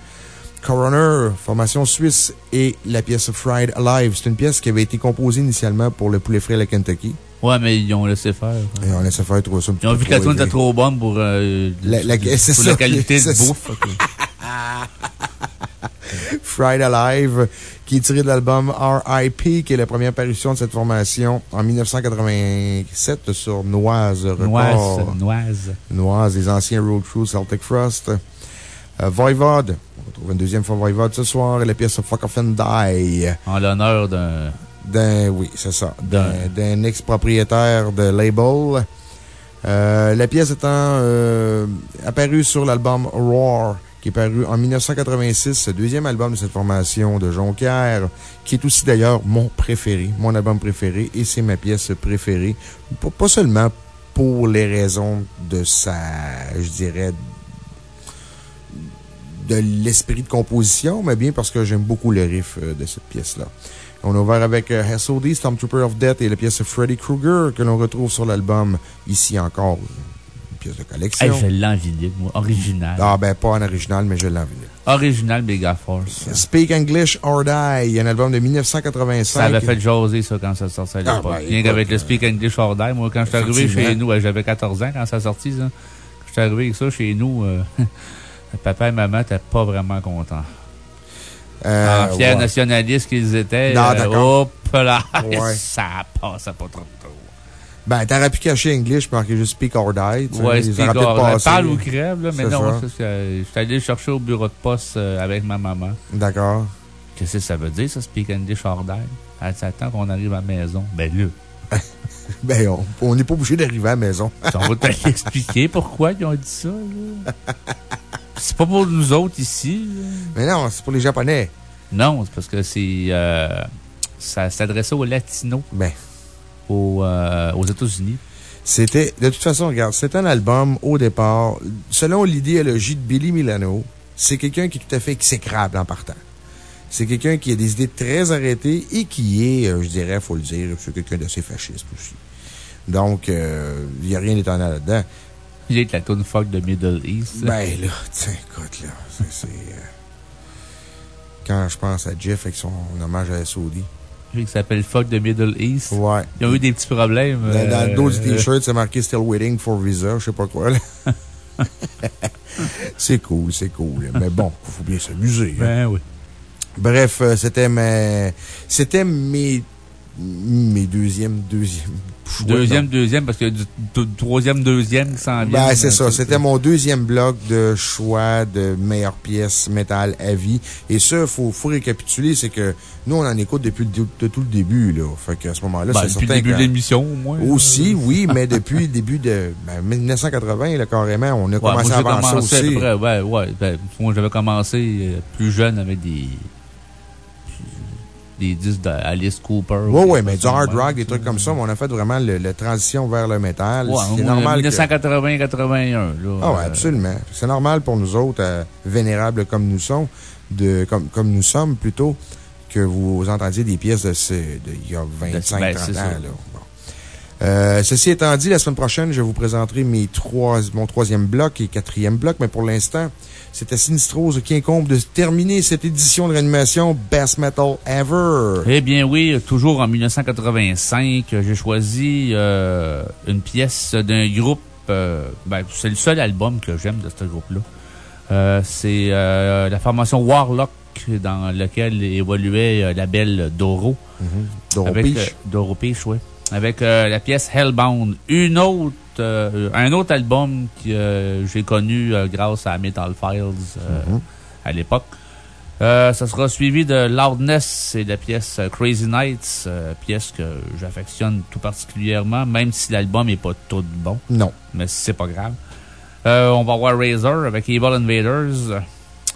Coroner, formation suisse, et la pièce Fried Alive. C'est une pièce qui avait été composée initialement pour le poulet frais à la Kentucky. Ouais, mais ils ont laissé faire. Et on laissait faire trouver ça Ils ont vu que la tune était trop bonne pour, euh, La- la- pour c'est la ça, qualité de bouffe. Fried Alive, qui est tiré de l'album R.I.P., qui est la première parution de cette formation en 1987 sur Noise Records. Noise, noise. Noise, les anciens Road Crew, Celtic Frost. Euh, Voivod, retrouve une deuxième fois Voivod ce soir, et la pièce Fuck Off and Die. En l'honneur d'un. D'un, oui, c'est ça. D'un- ex-propriétaire de label. Euh, la pièce étant euh, apparue sur l'album Roar, qui est paru en 1986, ce deuxième album de cette formation de Jonquière, qui est aussi d'ailleurs mon préféré, mon album préféré, et c'est ma pièce préférée. Pas, pas seulement pour les raisons de sa, je dirais, de l'esprit de composition, mais bien parce que j'aime beaucoup le riff euh, de cette pièce-là. On a ouvert avec euh, SOD, Stormtrooper of Death et la pièce Freddy Krueger que l'on retrouve sur l'album. Ici encore, une pièce de collection. Hey, je l'ai en vinyle, moi. Original. Ah, ben, pas en original, mais je l'ai en vinyle. original Megaforce. Speak English or Die, un album de 1985. Ça avait fait jaser, ça, quand ça sortait à Ah, l'époque. ben, Rien qu'avec le Speak English or Die. Moi, quand je suis arrivé chez nous, euh, j'avais 14 ans quand ça sortit, ça. Quand je suis arrivé avec ça chez nous, euh, papa et maman n'étaient pas vraiment contents. Euh, en fiers ouais. nationalistes qu'ils étaient. Non, euh, d'accord. hop là, Ouais. ça passait pas trop trop. Ben, t'aurais pu cacher English, marquer juste Speak or Die. Ouais, ils Speak or Die. Parle ou crève, là, mais non, que, euh, je suis allé chercher au bureau de poste euh, avec ma maman. D'accord. Qu'est-ce que ça veut dire, ça, Speak English or Die? Elle dit, attends qu'on arrive à la maison. Ben là. Ben, on- on n'est pas obligé d'arriver à la maison. On va t'expliquer pourquoi ils ont dit ça. là. C'est pas pour nous autres ici. Mais non, c'est pour les Japonais. Non, c'est parce que c'est. euh, ça s'adressait aux Latinos. Ben. Aux, euh, aux États-Unis. C'était, de toute façon, regarde, c'est un album, au départ, selon l'idéologie de Billy Milano, c'est quelqu'un qui est tout à fait exécrable en partant. C'est quelqu'un qui a des idées très arrêtées et qui est, euh, je dirais, faut le dire, c'est quelqu'un d'assez fasciste aussi. Donc, euh, il n'y a rien d'étonnant là-dedans. Il est de la tune fuck de Middle East. Ben là, tiens, écoute, là, c'est... euh, quand je pense à Jeff avec son hommage à SOD. Qui s'appelle Fuck de Middle East. Ouais. Ils ont eu des petits problèmes. Dans, dans le dos du euh, t-shirt, c'est marqué Still waiting for visa, je sais pas quoi, là. c'est cool, c'est cool. Mais bon, il faut bien s'amuser. hein. Ben oui. Bref, euh, c'était mes, c'était mes, mes deuxièmes, deuxième choix, Deuxième, deuxième, parce du, du troisième, deuxième qui s'en vient. Ben, c'est ça. C'était mon deuxième bloc de choix de meilleures pièces métal à vie. Et ça, faut, faut récapituler, c'est que nous, on en écoute depuis le, de tout le début, là. Fait qu'à ce moment-là, Ben, c'est depuis le certain début que- de l'émission, au moins. Aussi, oui, mais depuis le début de, ben, 1980, là, carrément, on a Ouais, commencé moi, à avancer commencé à peu aussi. près, ouais, ouais. Ben, moi, j'avais commencé euh, plus jeune avec des. Des disques d'Alice Cooper. Oui, ou oui, des mais du hard rock, des trucs comme ça, mais on a fait vraiment le- la transition vers le métal. Ouais, c'est normal. que- 1980-81, là. Ah ouais, euh, absolument. C'est normal pour nous autres, euh, vénérables comme nous sommes, de, comme, comme nous sommes plutôt, que vous entendiez des pièces de, ce- de il y a 25, Ben, 30 c'est ans, là. Euh, ceci étant dit, la semaine prochaine, je vous présenterai mes trois, mon troisième bloc et quatrième bloc, mais pour l'instant, c'est à Sinistrose qui incombe de terminer cette édition de réanimation Best Metal Ever. Eh bien oui, toujours en 1985, j'ai choisi euh, une pièce d'un groupe. euh, ben, c'est le seul album que j'aime de ce groupe-là. Euh, c'est euh, la formation Warlock dans lequel évoluait euh, la belle Doro. Doro Avec, Peach. euh, Doro Peach, oui. Avec euh, la pièce Hellbound. Une autre, euh, un autre album que euh, j'ai connu grâce à Metal Files Mhm. à l'époque. Ça sera suivi de Loudness et de la pièce Crazy Nights, pièce que j'affectionne tout particulièrement, même si l'album est pas tout bon. Non. Mais c'est pas grave. On va voir Razor avec Evil Invaders.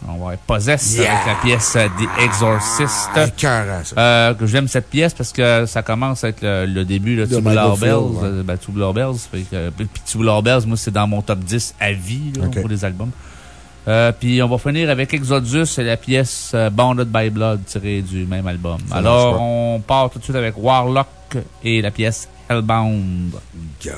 On va voir Possess Yeah! avec la pièce euh, The Exorcist. Ah, écœurant, ça. Euh, j'aime cette pièce parce que ça commence avec le, le début, là, De Tubular Bells. Ouais. euh, ben, Tubular Bells. Puis Tubular Bells, moi, c'est dans mon top 10 à vie, là, pour les albums. Euh, puis on va finir avec Exodus et la pièce euh, Bounded by Blood tirée du même album. Ça Alors, on part tout de suite avec Warlock et la pièce Hellbound. Go!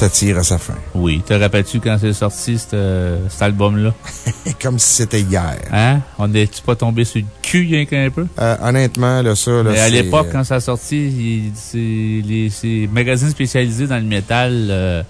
Ça tire à sa fin. Oui. Te rappelles-tu quand c'est sorti, cet, cet album-là? Comme si c'était hier. Hein? On n'est-tu pas tombé sur le cul, rien qu'un peu? Euh, honnêtement, là, ça, là, Mais à l'époque, euh, quand ça a sorti, les magazines spécialisés dans le métal euh,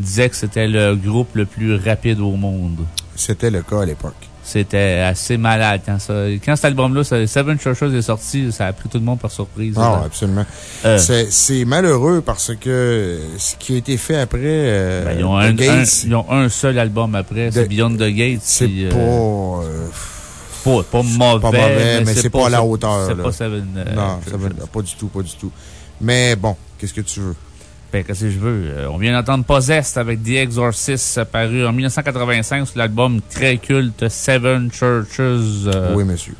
disaient que c'était le groupe le plus rapide au monde. C'était le cas à l'époque. C'était assez malade quand ça. Quand cet album-là, Seven Churches est sorti, ça a pris tout le monde par surprise. Ah, là. absolument. Euh. C'est- malheureux parce que ce qui a été fait après, euh, Ben, ils, ont un, ils ont un seul album après, c'est Beyond the Gates. c'est euh, pas, euh, pas, pas mauvais. pas mauvais, mais c'est pas à la hauteur. C'est pas Seven. non. Seven- pas du tout, pas du tout. Mais bon, qu'est-ce que tu veux? Qu'est-ce que je veux? Euh, on vient d'entendre Possessed avec The Exorcist, paru en 1985 sur l'album très culte Seven Churches. euh, oui, monsieur.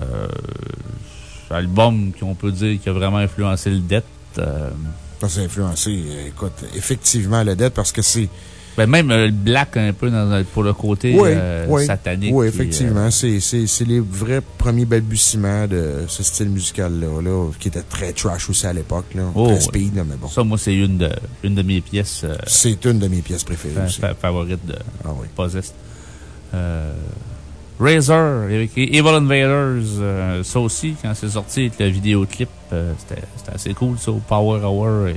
euh, album qu'on peut dire qui a vraiment influencé le Death. euh, Ça s'est influencé, écoute, effectivement, le Dead parce que c'est. Ben, même euh, le Black un peu dans- pour le côté Oui, euh, oui. satanique. Oui, effectivement. C'est- C'est les vrais premiers balbutiements de ce style musical-là, là, qui était très trash aussi à l'époque, là. Oh, très speed, mais bon. Ça, moi, c'est une de, une de mes pièces euh, C'est une de mes pièces préférées fa- aussi. fa- favorites de Ah oui. Possessed. Euh, Razor avec Evil Invaders, euh, ça aussi, quand c'est sorti avec le vidéoclip, euh, c'était c'était assez cool, ça, au Power Hour et,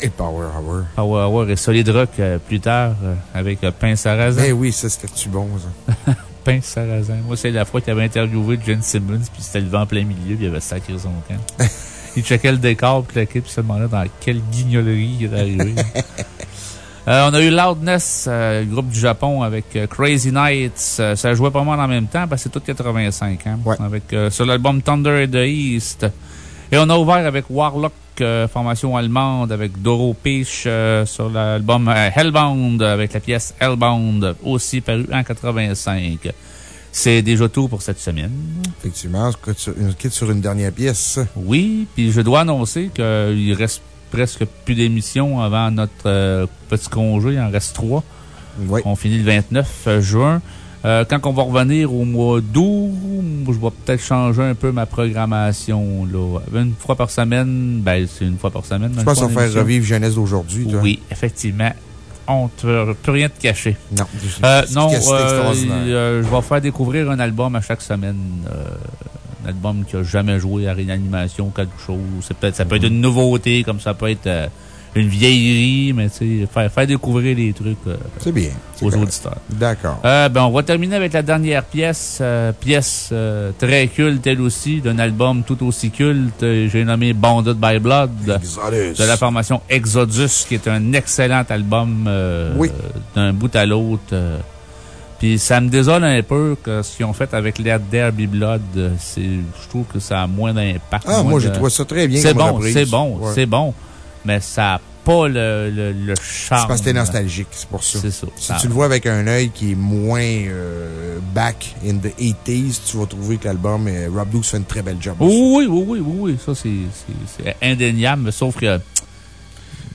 Et Power Hour. Power Hour et Solid Rock euh, plus tard, euh, avec euh, Pain Sarrazin. Ben oui, ça, c'était-tu bon, ça? Pain Sarrazin. Moi, c'est la fois qu'il avait interviewé Jen Simmons, puis c'était le vent en plein milieu, puis il avait sacré son camp. il checkait le décor, puis le kit, puis se demandait dans quelle guignolerie il était arrivé. On a eu Loudness, groupe du Japon, avec Crazy Nights. Ça jouait pas mal en même temps, parce que c'est tout 85, hein, avec, sur l'album Thunder in the East. Et on a ouvert avec Warlock, euh, formation allemande, avec Doro Peach euh, sur l'album euh, Hellbound, avec la pièce Hellbound, aussi paru en 85. C'est déjà tout pour cette semaine. Effectivement, on se quitte sur- une dernière pièce. Oui, puis je dois annoncer qu'il reste presque plus d'émissions avant notre petit congé. Il en reste trois. On finit le 29 juin. Euh, quand on va revenir au mois d'août, je vais peut-être changer un peu ma programmation. Là. Une fois par semaine, ben, c'est une fois par semaine. Je pense qu'on va faire revivre Jeunesse d'aujourd'hui. Oui, effectivement. On ne peut rien te cacher. Non. Euh, non, euh, je vais faire découvrir un album à chaque semaine. un album qui n'a jamais joué à réanimation ou quelque chose. Ça peut être une nouveauté, comme ça peut être une vieillerie, mais tu sais, faire, faire découvrir les trucs euh, C'est bien. Aux correct. auditeurs. D'accord. Euh, ben, on va terminer avec la dernière pièce, euh, pièce euh, très culte, elle aussi, d'un album tout aussi culte. J'ai nommé Bonded by Blood. Exodus. De la formation Exodus, qui est un excellent album euh, Oui. d'un bout à l'autre. Puis ça me désole un peu que ce qu'ils ont fait avec There Be Blood, c'est, je trouve que ça a moins d'impact. Ah, moi, j'ai trouvé ça très bien C'est bon, c'est bon, Ouais. c'est bon. Mais ça n'a pas le, le, le charme. C'est parce que t'es nostalgique, c'est pour ça. C'est ça. Si tu le vois avec un œil qui est moins euh, back in the 80s, tu vas trouver que l'album, euh, Rob Dukes fait une très belle job. aussi. Oui, oui, oui, oui, oui, ça c'est- indéniable, mais sauf que.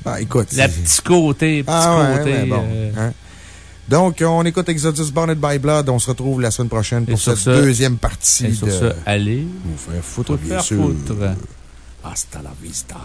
Ah, écoute. Le c'est- petit côté, petit Ah ouais, côté. ouais, bon. euh, hein. Donc, on écoute Exodus Bonded by Blood. On se retrouve la semaine prochaine pour cette ce- deuxième partie et sur de. ce, allez. Vous faire foutre, bien faire sûr. foutre. Hasta la vista.